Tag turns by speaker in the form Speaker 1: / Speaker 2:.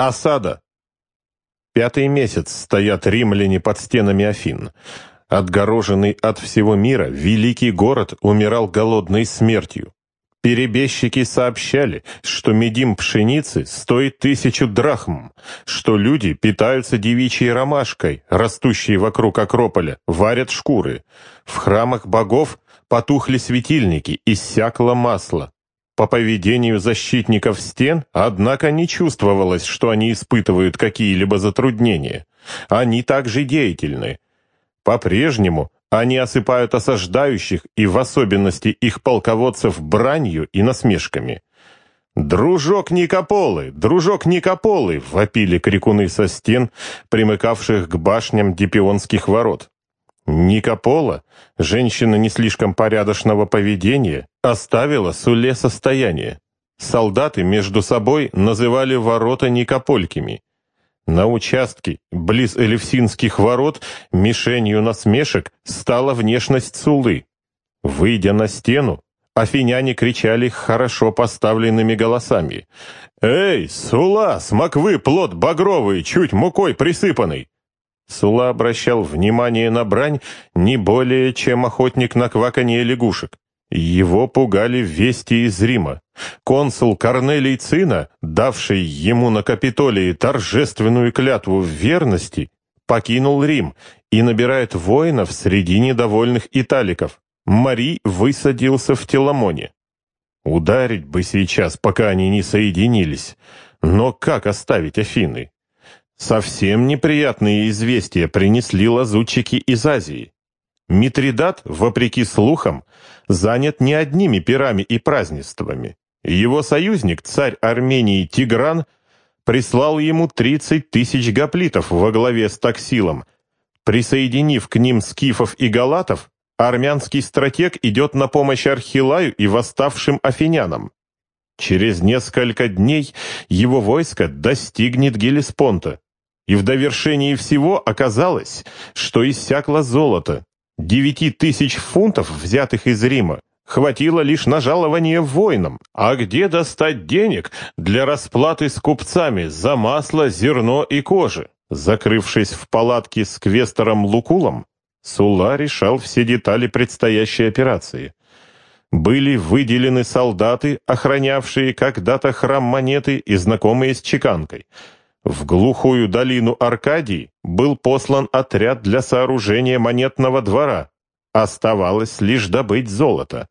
Speaker 1: Осада. Пятый месяц стоят римляне под стенами Афин. Отгороженный от всего мира, великий город умирал голодной смертью. Перебежчики сообщали, что медим пшеницы стоит тысячу драхм, что люди питаются девичьей ромашкой, растущей вокруг Акрополя, варят шкуры. В храмах богов потухли светильники, иссякло масло. По поведению защитников стен, однако, не чувствовалось, что они испытывают какие-либо затруднения. Они также деятельны. По-прежнему они осыпают осаждающих и в особенности их полководцев бранью и насмешками. «Дружок Никополы! Дружок Никополы!» — вопили крикуны со стен, примыкавших к башням Дипионских ворот. Никопола, женщина не слишком порядочного поведения, оставила Суле состояние. Солдаты между собой называли ворота Никополькими. На участке, близ Элевсинских ворот, мишенью насмешек стала внешность Сулы. Выйдя на стену, афиняне кричали хорошо поставленными голосами. «Эй, Сула, смоквы, плод багровый, чуть мукой присыпанный!» Сула обращал внимание на брань не более, чем охотник на кваканье лягушек. Его пугали вести из Рима. Консул Корнелий Цина, давший ему на Капитолии торжественную клятву в верности, покинул Рим и набирает воинов среди недовольных италиков. Мари высадился в Теламоне. Ударить бы сейчас, пока они не соединились. Но как оставить Афины? Совсем неприятные известия принесли лазутчики из Азии. Митридат, вопреки слухам, занят не одними пирами и празднествами. Его союзник, царь Армении Тигран, прислал ему 30 тысяч гоплитов во главе с Таксилом. Присоединив к ним скифов и галатов, армянский стратег идет на помощь Архилаю и восставшим афинянам. Через несколько дней его войско достигнет Гелеспонта. И в довершении всего оказалось, что иссякло золото. Девяти тысяч фунтов, взятых из Рима, хватило лишь на жалование воинам. А где достать денег для расплаты с купцами за масло, зерно и кожи? Закрывшись в палатке с квестором Лукулом, Сула решал все детали предстоящей операции. Были выделены солдаты, охранявшие когда-то храм монеты и знакомые с чеканкой – в глухую долину Аркадии был послан отряд для сооружения монетного двора. Оставалось лишь добыть золото.